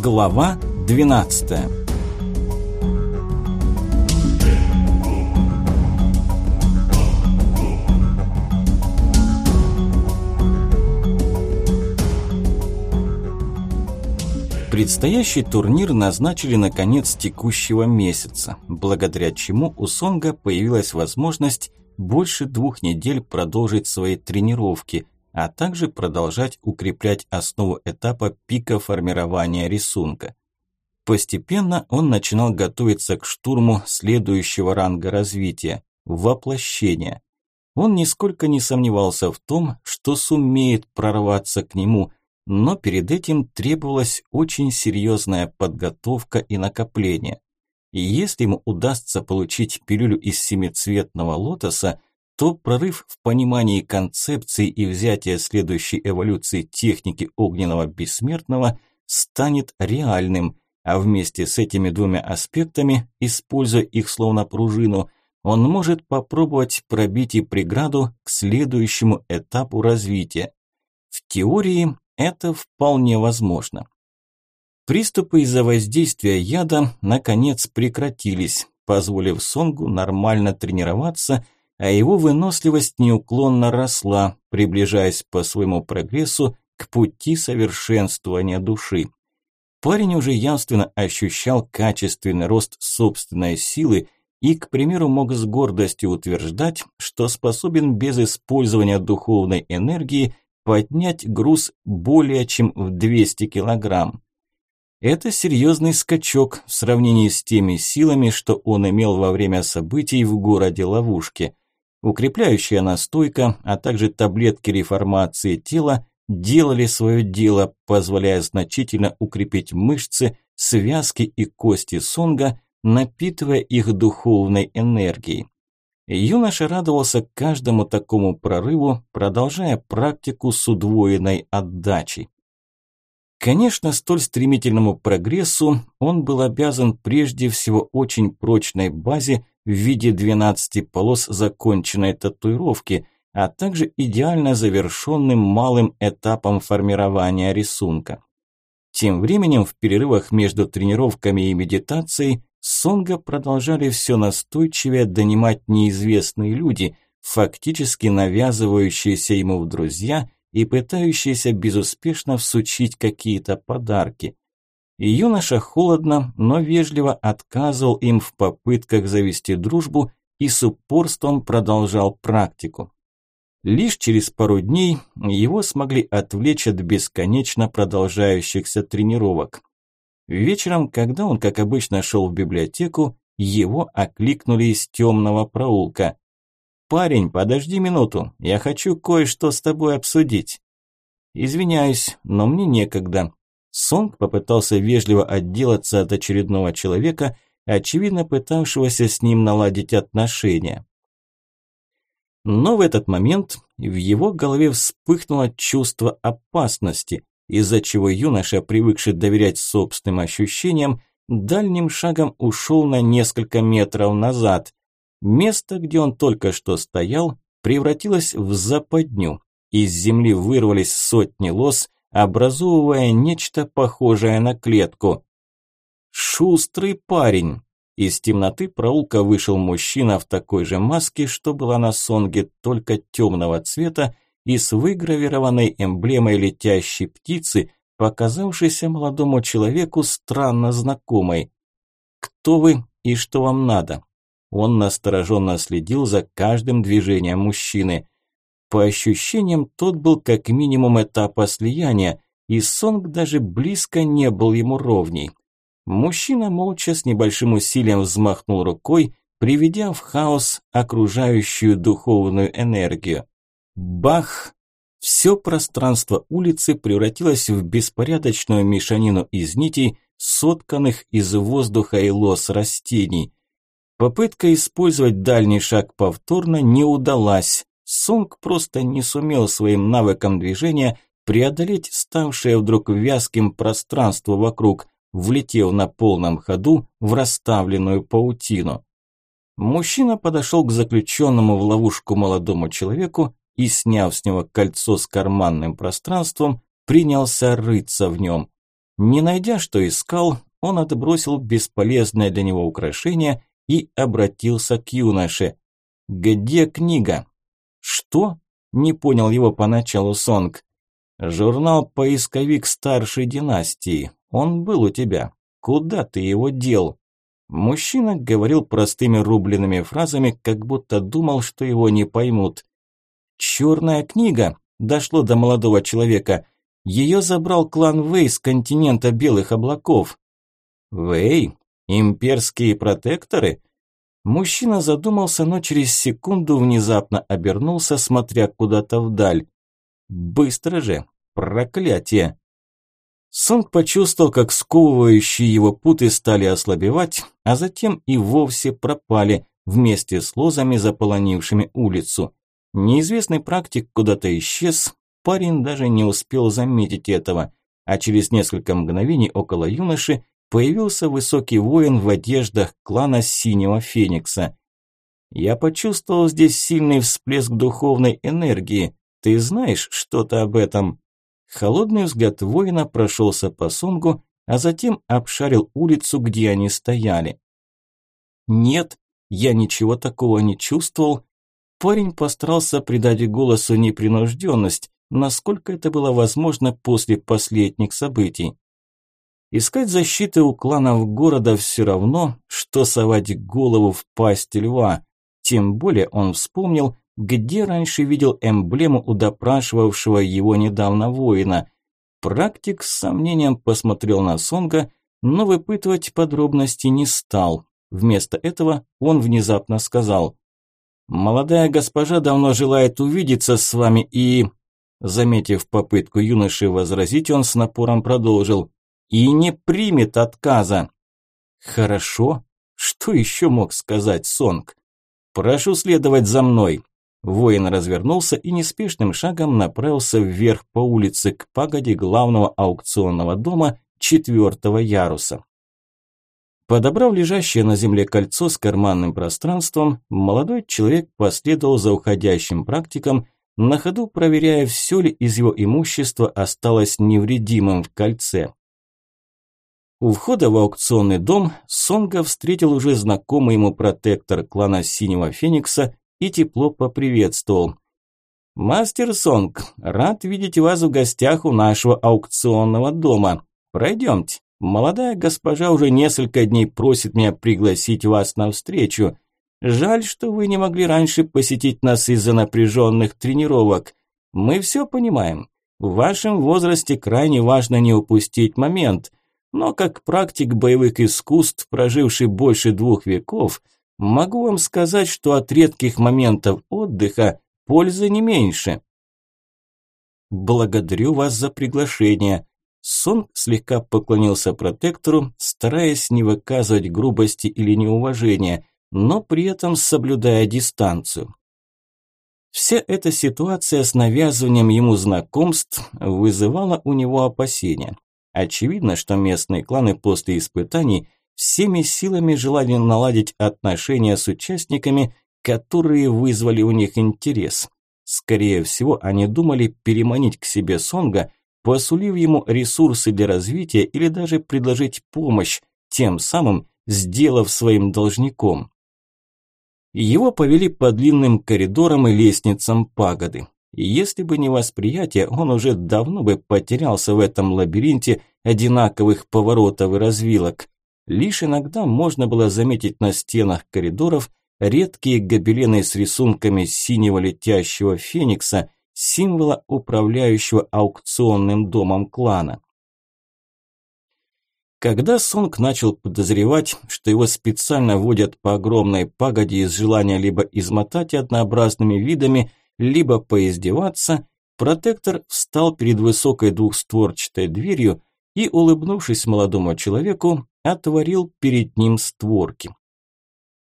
Глава 12 Предстоящий турнир назначили на конец текущего месяца, благодаря чему у Сонга появилась возможность больше двух недель продолжить свои тренировки – а также продолжать укреплять основу этапа пика формирования рисунка. Постепенно он начинал готовиться к штурму следующего ранга развития – воплощения. Он нисколько не сомневался в том, что сумеет прорваться к нему, но перед этим требовалась очень серьезная подготовка и накопление. И если ему удастся получить пилюлю из семицветного лотоса, то прорыв в понимании концепции и взятие следующей эволюции техники огненного бессмертного станет реальным, а вместе с этими двумя аспектами, используя их словно пружину, он может попробовать пробить и преграду к следующему этапу развития. В теории это вполне возможно. Приступы из-за воздействия яда наконец прекратились, позволив Сонгу нормально тренироваться – а его выносливость неуклонно росла, приближаясь по своему прогрессу к пути совершенствования души. Парень уже явственно ощущал качественный рост собственной силы и, к примеру, мог с гордостью утверждать, что способен без использования духовной энергии поднять груз более чем в 200 килограмм. Это серьезный скачок в сравнении с теми силами, что он имел во время событий в городе Ловушке. Укрепляющая настойка, а также таблетки реформации тела делали свое дело, позволяя значительно укрепить мышцы, связки и кости Сонга, напитывая их духовной энергией. Юноша радовался каждому такому прорыву, продолжая практику с удвоенной отдачей. Конечно, столь стремительному прогрессу он был обязан прежде всего очень прочной базе, в виде 12 полос законченной татуировки, а также идеально завершенным малым этапом формирования рисунка. Тем временем в перерывах между тренировками и медитацией Сонга продолжали все настойчивее донимать неизвестные люди, фактически навязывающиеся ему в друзья и пытающиеся безуспешно всучить какие-то подарки – и юноша холодно, но вежливо отказывал им в попытках завести дружбу и с упорством продолжал практику. Лишь через пару дней его смогли отвлечь от бесконечно продолжающихся тренировок. Вечером, когда он, как обычно, шел в библиотеку, его окликнули из темного проулка. «Парень, подожди минуту, я хочу кое-что с тобой обсудить». «Извиняюсь, но мне некогда», Сонг попытался вежливо отделаться от очередного человека, очевидно пытавшегося с ним наладить отношения. Но в этот момент в его голове вспыхнуло чувство опасности, из-за чего юноша, привыкший доверять собственным ощущениям, дальним шагом ушел на несколько метров назад. Место, где он только что стоял, превратилось в западню. Из земли вырвались сотни лос, образовывая нечто похожее на клетку. «Шустрый парень!» Из темноты проулка вышел мужчина в такой же маске, что была на сонге, только темного цвета и с выгравированной эмблемой летящей птицы, показавшейся молодому человеку странно знакомой. «Кто вы и что вам надо?» Он настороженно следил за каждым движением мужчины. По ощущениям, тот был как минимум этапа слияния, и Сонг даже близко не был ему ровней. Мужчина молча с небольшим усилием взмахнул рукой, приведя в хаос окружающую духовную энергию. Бах! Все пространство улицы превратилось в беспорядочную мешанину из нитей, сотканных из воздуха и лос растений. Попытка использовать дальний шаг повторно не удалась, Сонг просто не сумел своим навыком движения преодолеть ставшее вдруг вязким пространство вокруг, влетев на полном ходу в расставленную паутину. Мужчина подошел к заключенному в ловушку молодому человеку и, сняв с него кольцо с карманным пространством, принялся рыться в нем. Не найдя, что искал, он отбросил бесполезное для него украшение и обратился к юноше. «Где книга?» «Что?» – не понял его поначалу Сонг. «Журнал «Поисковик старшей династии». Он был у тебя. Куда ты его дел?» Мужчина говорил простыми рубленными фразами, как будто думал, что его не поймут. «Черная книга!» – дошло до молодого человека. Ее забрал клан Вэй с континента Белых облаков. «Вэй? Имперские протекторы?» Мужчина задумался, но через секунду внезапно обернулся, смотря куда-то вдаль. «Быстро же! Проклятие!» Сонг почувствовал, как сковывающие его путы стали ослабевать, а затем и вовсе пропали вместе с лозами, заполонившими улицу. Неизвестный практик куда-то исчез, парень даже не успел заметить этого, а через несколько мгновений около юноши появился высокий воин в одеждах клана Синего Феникса. «Я почувствовал здесь сильный всплеск духовной энергии. Ты знаешь что-то об этом?» Холодный взгляд воина прошелся по Сонгу, а затем обшарил улицу, где они стояли. «Нет, я ничего такого не чувствовал». Парень постарался придать голосу непринужденность, насколько это было возможно после последних событий. Искать защиты у кланов города все равно, что совать голову в пасть льва. Тем более он вспомнил, где раньше видел эмблему у допрашивавшего его недавно воина. Практик с сомнением посмотрел на Сонга, но выпытывать подробности не стал. Вместо этого он внезапно сказал «Молодая госпожа давно желает увидеться с вами и...» Заметив попытку юноши возразить, он с напором продолжил «И не примет отказа». «Хорошо. Что еще мог сказать Сонг?» «Прошу следовать за мной», Воин развернулся и неспешным шагом направился вверх по улице к пагоде главного аукционного дома четвертого яруса. Подобрав лежащее на земле кольцо с карманным пространством, молодой человек последовал за уходящим практиком, на ходу проверяя, все ли из его имущества осталось невредимым в кольце. У входа в аукционный дом Сонга встретил уже знакомый ему протектор клана Синего Феникса и тепло поприветствовал. «Мастер Сонг, рад видеть вас в гостях у нашего аукционного дома. Пройдемте. Молодая госпожа уже несколько дней просит меня пригласить вас на встречу. Жаль, что вы не могли раньше посетить нас из-за напряженных тренировок. Мы все понимаем. В вашем возрасте крайне важно не упустить момент. Но как практик боевых искусств, проживший больше двух веков – Могу вам сказать, что от редких моментов отдыха пользы не меньше. Благодарю вас за приглашение. Сон слегка поклонился протектору, стараясь не выказывать грубости или неуважения, но при этом соблюдая дистанцию. Вся эта ситуация с навязыванием ему знакомств вызывала у него опасения. Очевидно, что местные кланы после испытаний всеми силами желали наладить отношения с участниками, которые вызвали у них интерес. Скорее всего, они думали переманить к себе Сонга, посулив ему ресурсы для развития или даже предложить помощь, тем самым сделав своим должником. Его повели по длинным коридорам и лестницам пагоды. Если бы не восприятие, он уже давно бы потерялся в этом лабиринте одинаковых поворотов и развилок. Лишь иногда можно было заметить на стенах коридоров редкие гобелены с рисунками синего летящего феникса, символа управляющего аукционным домом клана. Когда Сонг начал подозревать, что его специально водят по огромной пагоде из желания либо измотать однообразными видами, либо поиздеваться, протектор встал перед высокой двухстворчатой дверью и, улыбнувшись молодому человеку, отворил перед ним створки.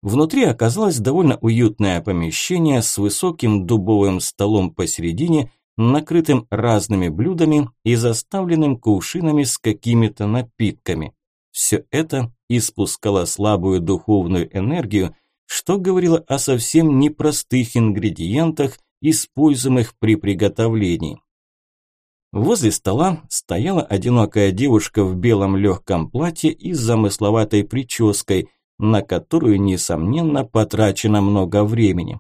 Внутри оказалось довольно уютное помещение с высоким дубовым столом посередине, накрытым разными блюдами и заставленным кувшинами с какими-то напитками. Все это испускало слабую духовную энергию, что говорило о совсем непростых ингредиентах, используемых при приготовлении. Возле стола стояла одинокая девушка в белом легком платье и с замысловатой прической, на которую, несомненно, потрачено много времени.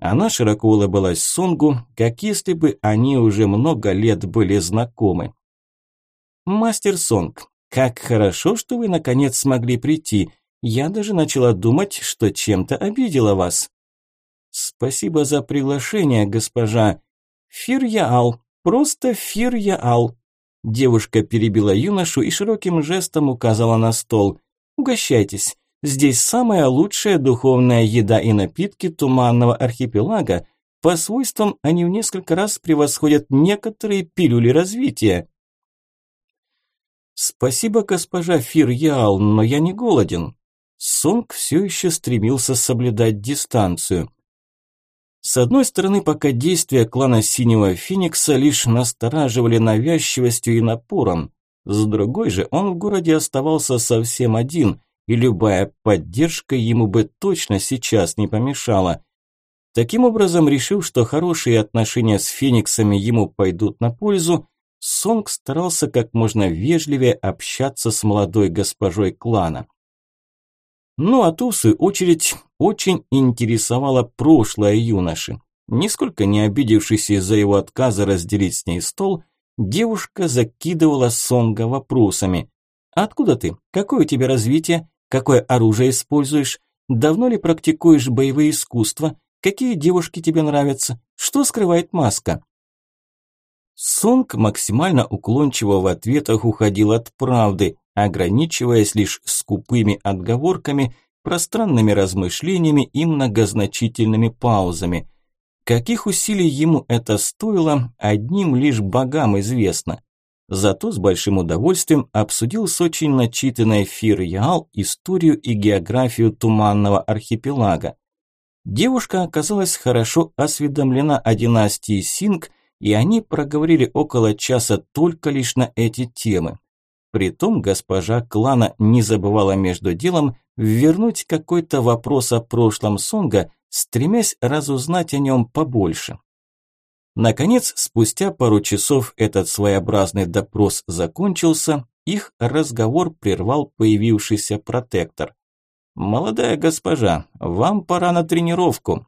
Она широко улыбалась Сонгу, как если бы они уже много лет были знакомы. «Мастер Сонг, как хорошо, что вы наконец смогли прийти. Я даже начала думать, что чем-то обидела вас». «Спасибо за приглашение, госпожа. Фирьяал, просто Фирьяал». Девушка перебила юношу и широким жестом указала на стол. «Угощайтесь. Здесь самая лучшая духовная еда и напитки туманного архипелага. По свойствам они в несколько раз превосходят некоторые пилюли развития». «Спасибо, госпожа Фирьяал, но я не голоден». Сонг все еще стремился соблюдать дистанцию. С одной стороны, пока действия клана Синего Феникса лишь настораживали навязчивостью и напором, с другой же он в городе оставался совсем один, и любая поддержка ему бы точно сейчас не помешала. Таким образом, решив, что хорошие отношения с Фениксами ему пойдут на пользу, Сонг старался как можно вежливее общаться с молодой госпожой клана. Ну а ту, в свою очередь, очень интересовало прошлое юноши. Нисколько не обидевшись из-за его отказа разделить с ней стол, девушка закидывала Сонга вопросами. «Откуда ты? Какое у тебя развитие? Какое оружие используешь? Давно ли практикуешь боевые искусства? Какие девушки тебе нравятся? Что скрывает маска?» Сонг максимально уклончиво в ответах уходил от правды, ограничиваясь лишь скупыми отговорками, пространными размышлениями и многозначительными паузами. Каких усилий ему это стоило, одним лишь богам известно. Зато с большим удовольствием обсудил с очень начитанной Фир Яал историю и географию Туманного архипелага. Девушка оказалась хорошо осведомлена о династии Синг, и они проговорили около часа только лишь на эти темы. Притом госпожа клана не забывала между делом вернуть какой-то вопрос о прошлом Сонга, стремясь разузнать о нем побольше. Наконец, спустя пару часов этот своеобразный допрос закончился, их разговор прервал появившийся протектор. «Молодая госпожа, вам пора на тренировку».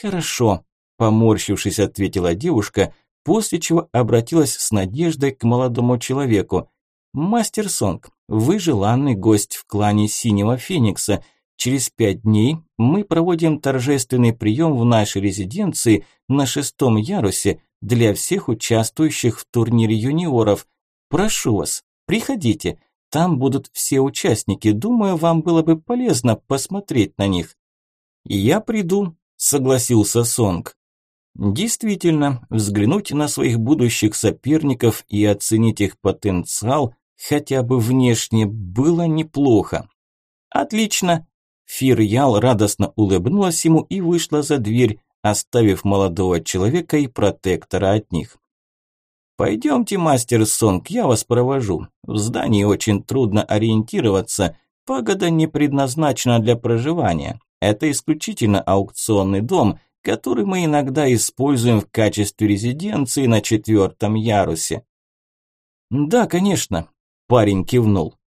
«Хорошо», – поморщившись, ответила девушка, после чего обратилась с надеждой к молодому человеку. «Мастер Сонг, вы желанный гость в клане Синего Феникса. Через пять дней мы проводим торжественный прием в нашей резиденции на шестом ярусе для всех участвующих в турнире юниоров. Прошу вас, приходите. Там будут все участники. Думаю, вам было бы полезно посмотреть на них». «Я приду», – согласился Сонг. Действительно, взглянуть на своих будущих соперников и оценить их потенциал хотя бы внешне было неплохо. Отлично. Фирьял радостно улыбнулась ему и вышла за дверь, оставив молодого человека и протектора от них. «Пойдемте, мастер Сонг, я вас провожу. В здании очень трудно ориентироваться. Погода не предназначена для проживания. Это исключительно аукционный дом, который мы иногда используем в качестве резиденции на четвертом ярусе». «Да, конечно», Парень кивнул.